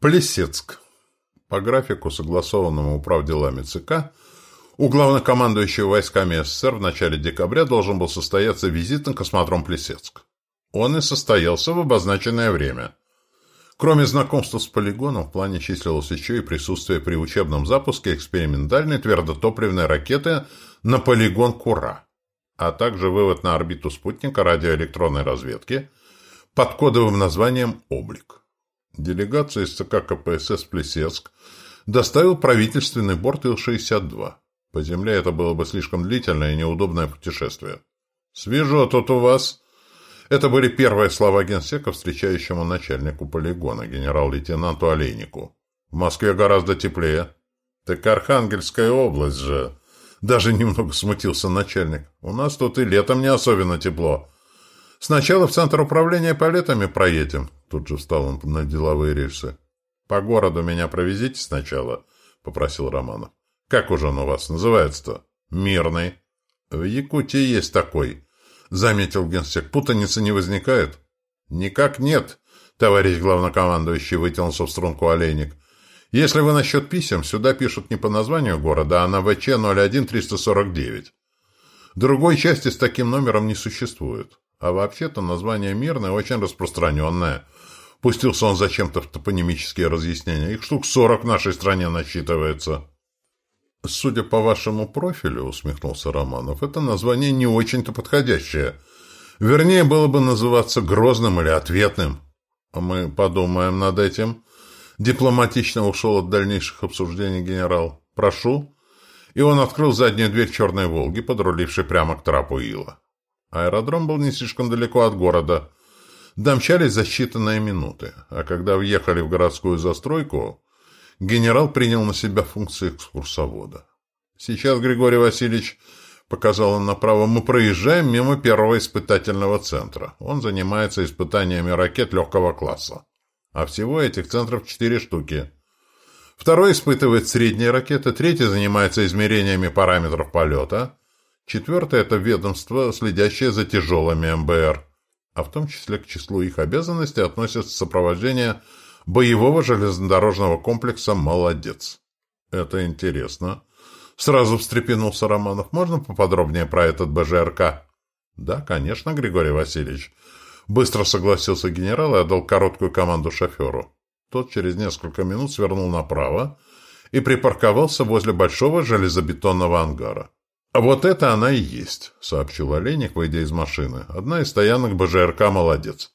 Плесецк. По графику, согласованному управделами ЦК, у главнокомандующего войсками СССР в начале декабря должен был состояться визит на космодром Плесецк. Он и состоялся в обозначенное время. Кроме знакомства с полигоном, в плане числилось еще и присутствие при учебном запуске экспериментальной твердотопливной ракеты на полигон Кура, а также вывод на орбиту спутника радиоэлектронной разведки под кодовым названием «Облик». Делегация из ЦК КПСС Плесецк доставил правительственный борт Ил-62. По земле это было бы слишком длительное и неудобное путешествие. «Свежо тут у вас!» Это были первые слова генсека, встречающему начальнику полигона, генерал-лейтенанту Олейнику. «В Москве гораздо теплее». «Так Архангельская область же!» Даже немного смутился начальник. «У нас тут и летом не особенно тепло. Сначала в центр управления полетами проедем, Тут же встал он на деловые рельсы. «По городу меня провезите сначала», — попросил Романов. «Как уже он у вас называется-то?» «Мирный». «В Якутии есть такой», — заметил генсек. «Путаницы не возникает?» «Никак нет», — товарищ главнокомандующий вытянулся в струнку олейник. «Если вы насчет писем, сюда пишут не по названию города, а на ВЧ-01349. Другой части с таким номером не существует. А вообще-то название «Мирное» очень распространенное — Пустился он зачем-то в топонимические разъяснения. Их штук сорок в нашей стране насчитывается. «Судя по вашему профилю, — усмехнулся Романов, — это название не очень-то подходящее. Вернее, было бы называться Грозным или Ответным. А мы подумаем над этим». Дипломатично ушел от дальнейших обсуждений генерал. «Прошу». И он открыл заднюю дверь «Черной Волги», подрулившей прямо к трапу Ила. Аэродром был не слишком далеко от города. Домчались за считанные минуты, а когда въехали в городскую застройку, генерал принял на себя функции экскурсовода. «Сейчас, Григорий Васильевич, — показал он направо, — мы проезжаем мимо первого испытательного центра. Он занимается испытаниями ракет легкого класса. А всего этих центров четыре штуки. Второй испытывает средние ракеты, третий занимается измерениями параметров полета, четвертое — это ведомство, следящее за тяжелыми МБР а в том числе к числу их обязанностей относятся сопровождение боевого железнодорожного комплекса «Молодец». Это интересно. Сразу встрепенулся Романов. Можно поподробнее про этот БЖРК? Да, конечно, Григорий Васильевич. Быстро согласился генерал и отдал короткую команду шоферу. Тот через несколько минут свернул направо и припарковался возле большого железобетонного ангара. «А вот это она и есть», — сообщил Олейник, выйдя из машины. «Одна из стоянок БЖРК «Молодец».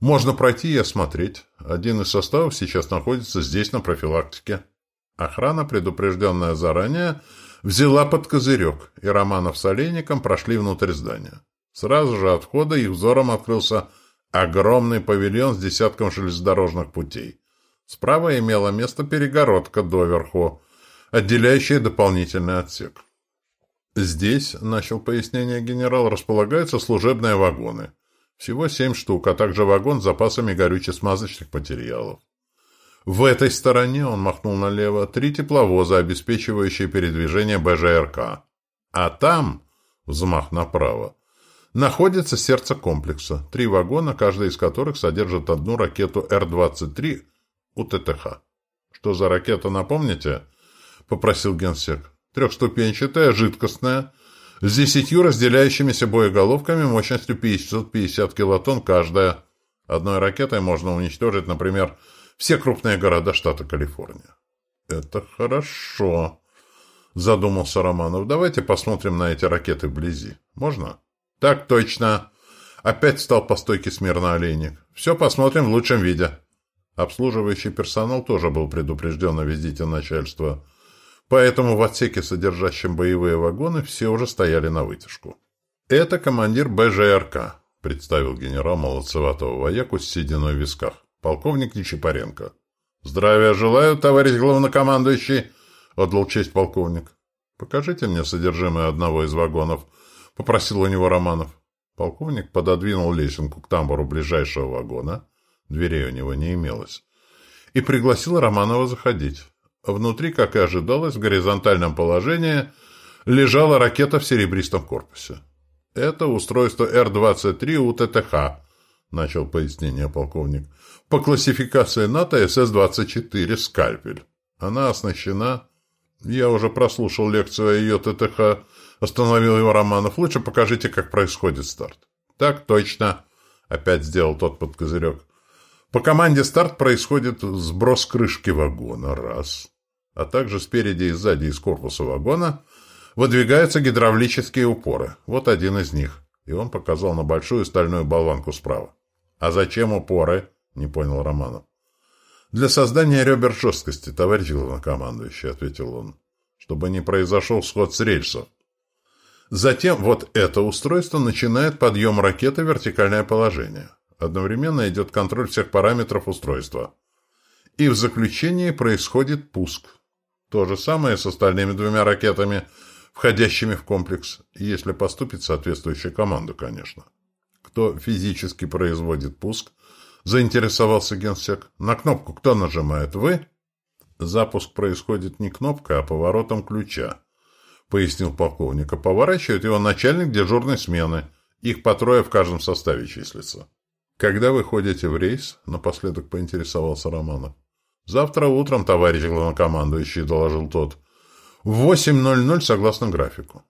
Можно пройти и осмотреть. Один из составов сейчас находится здесь, на профилактике». Охрана, предупрежденная заранее, взяла под козырек, и Романов с Олейником прошли внутрь здания. Сразу же от входа их взором открылся огромный павильон с десятком железнодорожных путей. Справа имела место перегородка доверху, отделяющая дополнительный отсек. Здесь, — начал пояснение генерал, — располагаются служебные вагоны. Всего семь штук, а также вагон с запасами горюче-смазочных материалов. В этой стороне, он махнул налево, три тепловоза, обеспечивающие передвижение БЖРК. А там, взмах направо, находится сердце комплекса, три вагона, каждый из которых содержит одну ракету Р-23 УТТХ. Что за ракета, напомните? — попросил генсек. Трехступенчатая, жидкостная, с десятью разделяющимися боеголовками мощностью 550 килотонн каждая. Одной ракетой можно уничтожить, например, все крупные города штата Калифорния. «Это хорошо», — задумался Романов. «Давайте посмотрим на эти ракеты вблизи. Можно?» «Так точно». Опять встал по стойке смирно олейник. «Все посмотрим в лучшем виде». Обслуживающий персонал тоже был предупрежден о визите начальства. Поэтому в отсеке, содержащем боевые вагоны, все уже стояли на вытяжку. «Это командир БЖРК», — представил генерал молодцеватого вояку с сединой в висках. «Полковник Нечипаренко». «Здравия желаю, товарищ главнокомандующий», — отдал честь полковник. «Покажите мне содержимое одного из вагонов», — попросил у него Романов. Полковник пододвинул лесенку к тамбуру ближайшего вагона, дверей у него не имелось, и пригласил Романова заходить. Внутри, как и ожидалось, в горизонтальном положении лежала ракета в серебристом корпусе. «Это устройство Р-23 УТТХ», начал пояснение полковник. По классификации НАТО СС-24 «Скальпель». Она оснащена... Я уже прослушал лекцию о ее ТТХ, остановил его Романов. Лучше покажите, как происходит старт. Так точно. Опять сделал тот под козырек. По команде старт происходит сброс крышки вагона. Раз. А также спереди и сзади из корпуса вагона выдвигаются гидравлические упоры. Вот один из них. И он показал на большую стальную болванку справа. «А зачем упоры?» — не понял Романов. «Для создания ребер жесткости, товарищ главнокомандующий», — ответил он, «чтобы не произошел сход с рельсов. Затем вот это устройство начинает подъем ракеты в вертикальное положение. Одновременно идет контроль всех параметров устройства. И в заключении происходит пуск. То же самое с остальными двумя ракетами, входящими в комплекс, если поступит соответствующая команда, конечно. Кто физически производит пуск – Заинтересовался генсек. На кнопку кто нажимает? Вы? Запуск происходит не кнопкой, а поворотом ключа, пояснил полковник. А поворачивает его начальник дежурной смены. Их по трое в каждом составе числится. Когда вы ходите в рейс? Напоследок поинтересовался Романов. Завтра утром, товарищ главнокомандующий, доложил тот. В 8.00 согласно графику.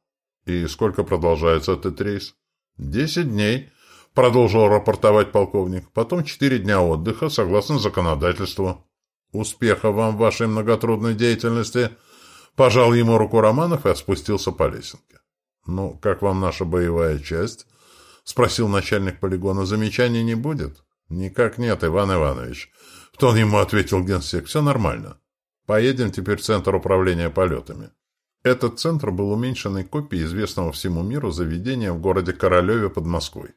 И сколько продолжается этот рейс? Десять дней, продолжил рапортовать полковник. Потом четыре дня отдыха, согласно законодательству. Успеха вам в вашей многотрудной деятельности. Пожал ему руку Романов и спустился по лесенке. Ну, как вам наша боевая часть? Спросил начальник полигона. Замечаний не будет? Никак нет, Иван Иванович. В тон ему ответил генсек. Все нормально. Поедем теперь в центр управления полетами. Этот центр был уменьшенной копией известного всему миру заведения в городе Королеве под Москвой.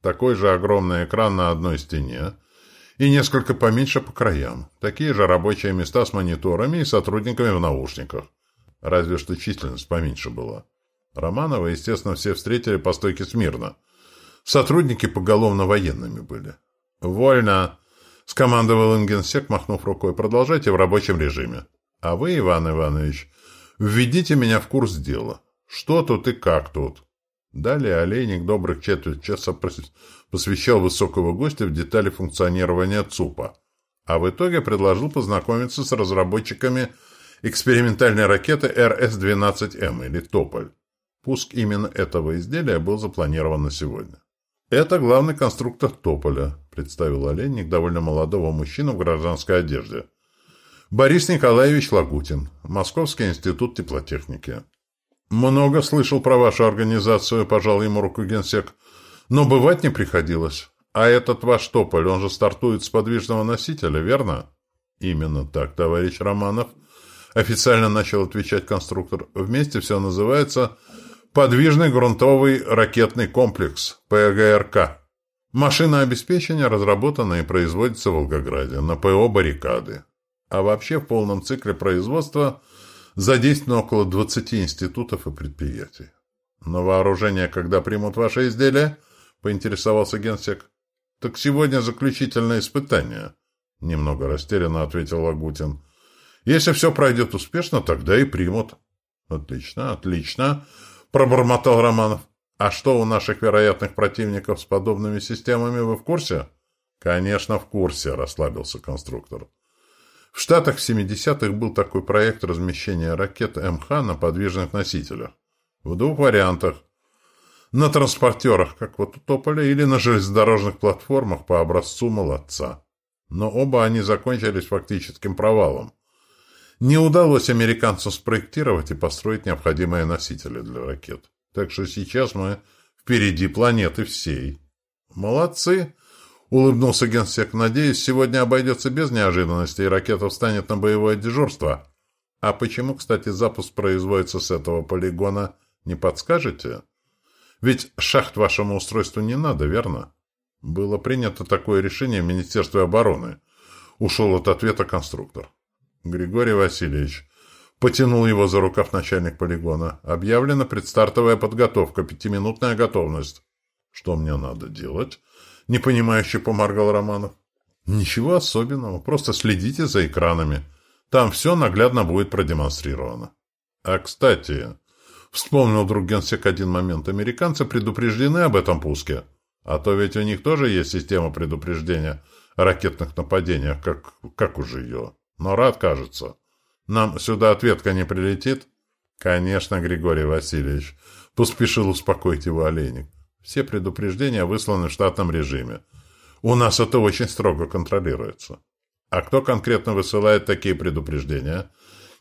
Такой же огромный экран на одной стене и несколько поменьше по краям. Такие же рабочие места с мониторами и сотрудниками в наушниках. Разве что численность поменьше была. Романова, естественно, все встретили по стойке смирно. Сотрудники поголовно военными были. «Вольно!» — скомандовал Ингенсек, махнув рукой. «Продолжайте в рабочем режиме. А вы, Иван Иванович, введите меня в курс дела. Что тут и как тут?» Далее Олейник добрых четверть часа посвящал высокого гостя в детали функционирования ЦУПа, а в итоге предложил познакомиться с разработчиками экспериментальной ракеты РС-12М или «Тополь». Пуск именно этого изделия был запланирован на сегодня. «Это главный конструктор «Тополя», — представил Олейник довольно молодого мужчину в гражданской одежде. Борис Николаевич Лагутин, Московский институт теплотехники. «Много слышал про вашу организацию», — пожал ему руку генсек. «Но бывать не приходилось. А этот ваш тополь, он же стартует с подвижного носителя, верно?» «Именно так, товарищ Романов», — официально начал отвечать конструктор. «Вместе все называется «Подвижный грунтовый ракетный комплекс, ПГРК». Машина обеспечения разработана и производится в Волгограде, на ПО «Баррикады». А вообще в полном цикле производства – Задействовано около 20 институтов и предприятий. На вооружение когда примут ваши изделия? Поинтересовался генсек. Так сегодня заключительное испытание. Немного растерянно ответил Лагутин. Если все пройдет успешно, тогда и примут. Отлично, отлично, пробормотал Романов. А что у наших вероятных противников с подобными системами, вы в курсе? Конечно, в курсе, расслабился конструктор. В Штатах в 70-х был такой проект размещения ракет МХ на подвижных носителях. В двух вариантах. На транспортерах, как вот у Тополя, или на железнодорожных платформах по образцу молодца. Но оба они закончились фактическим провалом. Не удалось американцам спроектировать и построить необходимые носители для ракет. Так что сейчас мы впереди планеты всей. Молодцы! Улыбнулся генсек. Надеюсь, сегодня обойдется без неожиданностей, и ракета встанет на боевое дежурство. А почему, кстати, запуск производится с этого полигона, не подскажете? Ведь шахт вашему устройству не надо, верно? Было принято такое решение в Министерстве обороны. Ушел от ответа конструктор. Григорий Васильевич. Потянул его за рукав начальник полигона. Объявлена предстартовая подготовка, пятиминутная готовность. Что мне надо делать? непонимающе поморгал Романов. Ничего особенного, просто следите за экранами. Там все наглядно будет продемонстрировано. А, кстати, вспомнил друг генсек один момент, американцы предупреждены об этом пуске. А то ведь у них тоже есть система предупреждения о ракетных нападениях, как, как уже ее. Но рад, кажется. Нам сюда ответка не прилетит? Конечно, Григорий Васильевич. Поспешил успокоить его Олейник. Все предупреждения высланы в штатном режиме. У нас это очень строго контролируется. А кто конкретно высылает такие предупреждения?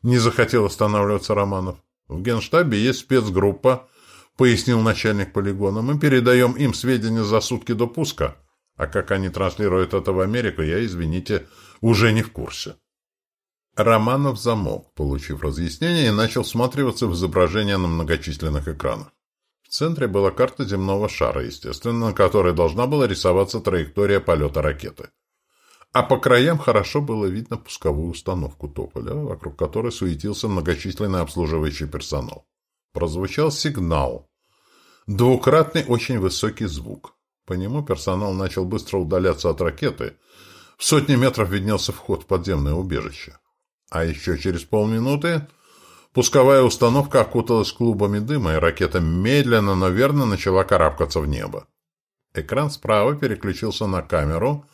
Не захотел останавливаться Романов. В Генштабе есть спецгруппа, пояснил начальник полигона. Мы передаем им сведения за сутки до пуска. А как они транслируют это в Америку, я, извините, уже не в курсе. Романов замолк, получив разъяснение, и начал всматриваться в изображение на многочисленных экранах. В центре была карта земного шара, естественно, на которой должна была рисоваться траектория полета ракеты. А по краям хорошо было видно пусковую установку Тополя, вокруг которой суетился многочисленный обслуживающий персонал. Прозвучал сигнал. Двукратный очень высокий звук. По нему персонал начал быстро удаляться от ракеты. В сотни метров виднелся вход в подземное убежище. А еще через полминуты пусковая установка окуталась клубами дыма, и ракета медленно, но верно начала карабкаться в небо. Экран справа переключился на камеру,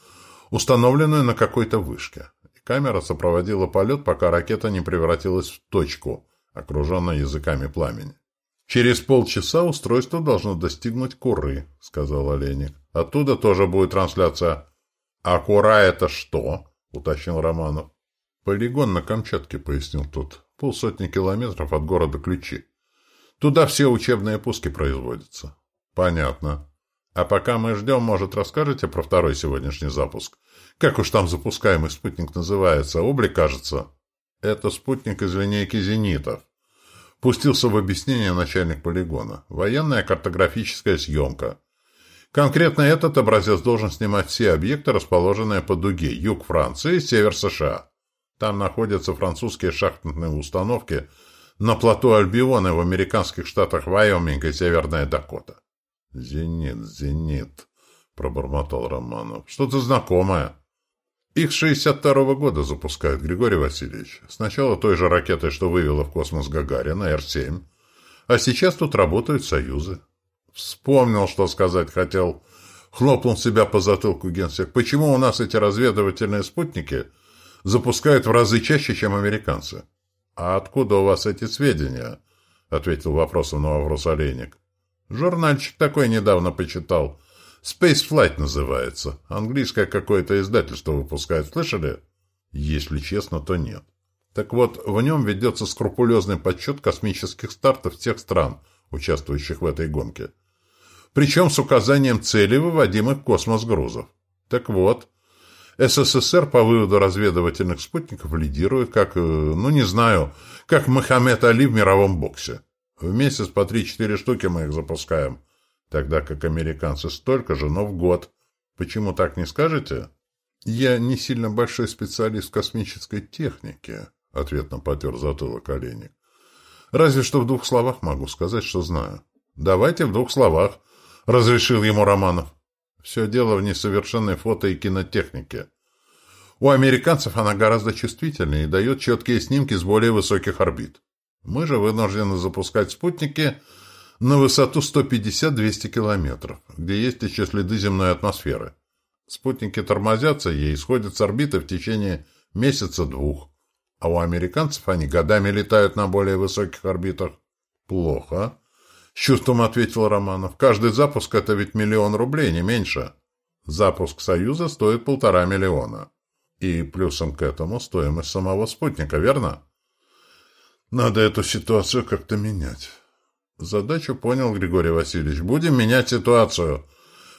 установленную на какой-то вышке. И камера сопроводила полет, пока ракета не превратилась в точку, окруженную языками пламени. «Через полчаса устройство должно достигнуть Куры», — сказал Оленик. «Оттуда тоже будет трансляция». «А Кура — это что?» — уточнил Романов. «Полигон на Камчатке», — пояснил тот. «Полсотни километров от города Ключи. Туда все учебные пуски производятся». «Понятно. А пока мы ждем, может, расскажете про второй сегодняшний запуск? Как уж там запускаемый спутник называется? Облик, кажется?» «Это спутник из линейки «Зенитов». Пустился в объяснение начальник полигона. Военная картографическая съемка. Конкретно этот образец должен снимать все объекты, расположенные по дуге юг Франции и север США. Там находятся французские шахтные установки на плато Альбионы в американских штатах Вайоминг и Северная Дакота. «Зенит, зенит», — пробормотал Романов. «Что-то знакомое». Их с 62-го года запускают, Григорий Васильевич. Сначала той же ракетой, что вывела в космос Гагарина, Р-7. А сейчас тут работают союзы. Вспомнил, что сказать хотел. Хлопнул себя по затылку генсек. Почему у нас эти разведывательные спутники — запускают в разы чаще, чем американцы. «А откуда у вас эти сведения?» — ответил вопросом на вопрос Олейник. «Журнальчик такой недавно почитал. Space Flight называется. Английское какое-то издательство выпускает. Слышали?» «Если честно, то нет». Так вот, в нем ведется скрупулезный подсчет космических стартов тех стран, участвующих в этой гонке. Причем с указанием цели выводимых космос грузов. Так вот, СССР по выводу разведывательных спутников лидирует, как, э, ну не знаю, как Мохаммед Али в мировом боксе. В месяц по 3-4 штуки мы их запускаем, тогда как американцы столько же, но в год. Почему так не скажете? Я не сильно большой специалист космической технике, ответно потер затылок Оленик. Разве что в двух словах могу сказать, что знаю. Давайте в двух словах, разрешил ему Романов. Все дело в несовершенной фото- и кинотехнике. У американцев она гораздо чувствительнее и дает четкие снимки с более высоких орбит. Мы же вынуждены запускать спутники на высоту 150-200 километров, где есть еще следы земной атмосферы. Спутники тормозятся и сходят с орбиты в течение месяца-двух, а у американцев они годами летают на более высоких орбитах. Плохо. С чувством ответил Романов. Каждый запуск — это ведь миллион рублей, не меньше. Запуск «Союза» стоит полтора миллиона. И плюсом к этому стоимость самого спутника, верно? Надо эту ситуацию как-то менять. Задачу понял Григорий Васильевич. Будем менять ситуацию.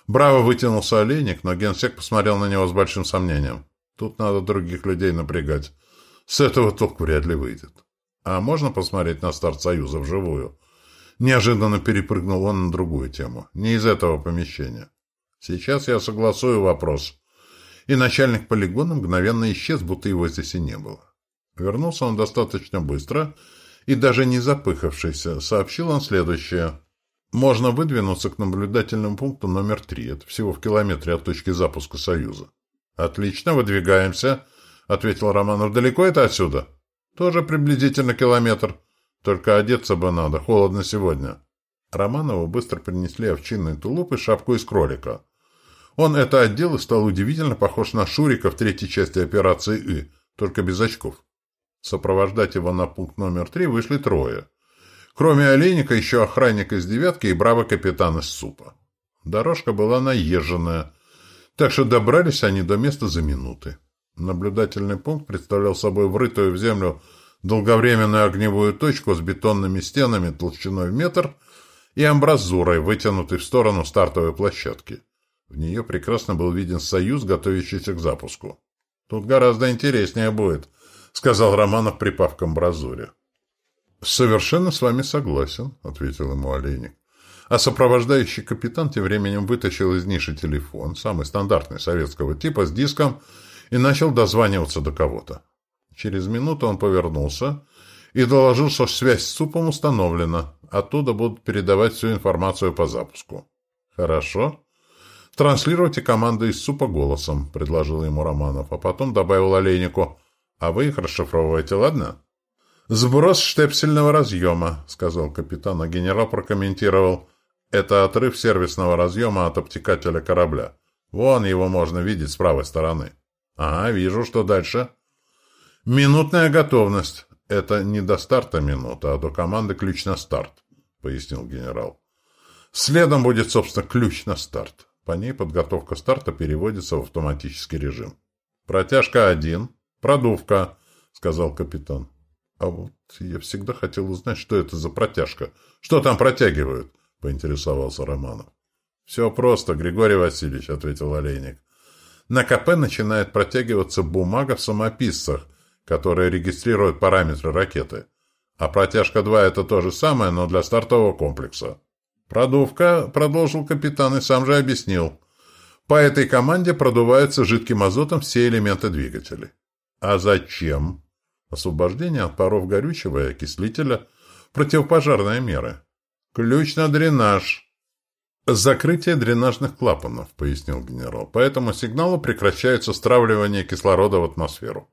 Браво вытянулся олейник, но генсек посмотрел на него с большим сомнением. Тут надо других людей напрягать. С этого толку вряд ли выйдет. А можно посмотреть на старт Союза вживую? Неожиданно перепрыгнул он на другую тему. Не из этого помещения. Сейчас я согласую вопрос. И начальник полигона мгновенно исчез, будто его здесь и не было. Вернулся он достаточно быстро и даже не запыхавшийся. Сообщил он следующее. Можно выдвинуться к наблюдательному пункту номер три. Это всего в километре от точки запуска Союза. Отлично, выдвигаемся, ответил Романов. Далеко это отсюда? Тоже приблизительно километр. Только одеться бы надо, холодно сегодня. Романову быстро принесли овчинный тулуп и шапку из кролика. Он это отдел и стал удивительно похож на Шурика в третьей части операции «И», только без очков. Сопровождать его на пункт номер три вышли трое. Кроме Олейника, еще охранник из «девятки» и бравый капитан из СУПа. Дорожка была наезженная, так что добрались они до места за минуты. Наблюдательный пункт представлял собой врытую в землю долговременную огневую точку с бетонными стенами толщиной в метр и амбразурой, вытянутой в сторону стартовой площадки. В нее прекрасно был виден союз, готовящийся к запуску. «Тут гораздо интереснее будет», — сказал Романов, припав к амбразуре. «Совершенно с вами согласен», — ответил ему Олейник. А сопровождающий капитан тем временем вытащил из ниши телефон, самый стандартный советского типа, с диском, и начал дозваниваться до кого-то. Через минуту он повернулся и доложил, что связь с СУПом установлена. Оттуда будут передавать всю информацию по запуску. «Хорошо. Транслируйте команду из СУПа голосом», — предложил ему Романов, а потом добавил Олейнику. «А вы их расшифровываете, ладно?» «Сброс штепсельного разъема», — сказал капитан, а генерал прокомментировал. «Это отрыв сервисного разъема от обтекателя корабля. Вон его можно видеть с правой стороны». «Ага, вижу, что дальше». «Минутная готовность. Это не до старта минута, а до команды ключ на старт», — пояснил генерал. «Следом будет, собственно, ключ на старт. По ней подготовка старта переводится в автоматический режим». «Протяжка один. Продувка», — сказал капитан. «А вот я всегда хотел узнать, что это за протяжка. Что там протягивают?» — поинтересовался Романов. «Все просто, Григорий Васильевич», — ответил Олейник. На КП начинает протягиваться бумага в самописцах, которая регистрирует параметры ракеты. А протяжка 2 это то же самое, но для стартового комплекса. Продувка, продолжил капитан и сам же объяснил. По этой команде продуваются жидким азотом все элементы двигателей. А зачем? Освобождение от паров горючего и окислителя, противопожарные меры. Ключ на дренаж. «Закрытие дренажных клапанов», — пояснил генерал. «По этому сигналу прекращается стравливание кислорода в атмосферу».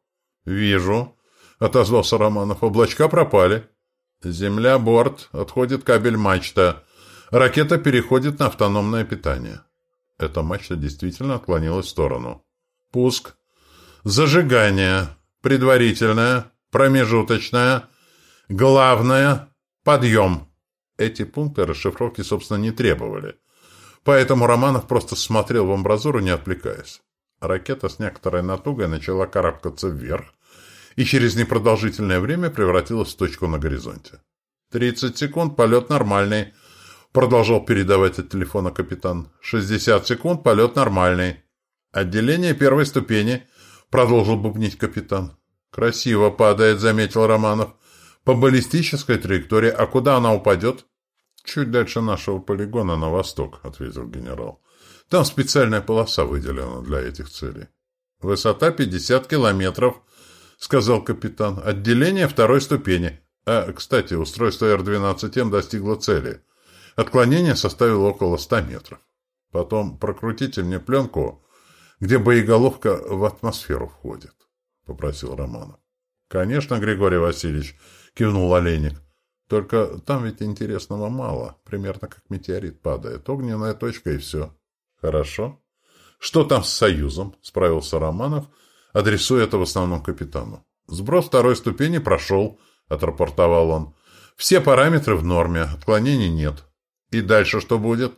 «Вижу», — отозвался Романов. «Облачка пропали». «Земля, борт, отходит кабель мачта. Ракета переходит на автономное питание». Эта мачта действительно отклонилась в сторону. «Пуск. Зажигание. Предварительное. Промежуточное. Главное. Подъем». Эти пункты расшифровки, собственно, не требовали. Поэтому Романов просто смотрел в амбразуру, не отвлекаясь. Ракета с некоторой натугой начала карабкаться вверх и через непродолжительное время превратилась в точку на горизонте. «Тридцать секунд, полет нормальный», — продолжал передавать от телефона капитан. «Шестьдесят секунд, полет нормальный». «Отделение первой ступени», — продолжил бубнить капитан. «Красиво падает», — заметил Романов. «По баллистической траектории. А куда она упадет?» «Чуть дальше нашего полигона на восток», — ответил генерал. «Там специальная полоса выделена для этих целей». «Высота 50 километров», — сказал капитан. «Отделение второй ступени. А, кстати, устройство Р-12М достигло цели. Отклонение составило около 100 метров. Потом прокрутите мне пленку, где боеголовка в атмосферу входит», — попросил Романов. «Конечно, Григорий Васильевич», — кивнул Олейник. Только там ведь интересного мало. Примерно как метеорит падает. Огненная точка и все. Хорошо. Что там с Союзом? Справился Романов, адресуя это в основном капитану. Сброс второй ступени прошел, отрапортовал он. Все параметры в норме, отклонений нет. И дальше что будет?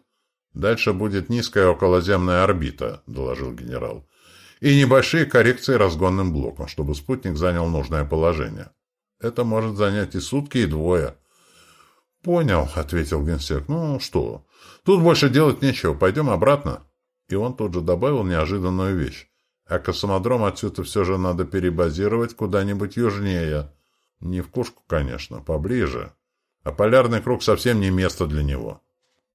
Дальше будет низкая околоземная орбита, доложил генерал. И небольшие коррекции разгонным блоком, чтобы спутник занял нужное положение. Это может занять и сутки, и двое. «Понял», — ответил генсек. «Ну что, тут больше делать нечего, пойдем обратно». И он тут же добавил неожиданную вещь. «А космодром отсюда все же надо перебазировать куда-нибудь южнее. Не в Кушку, конечно, поближе. А полярный круг совсем не место для него».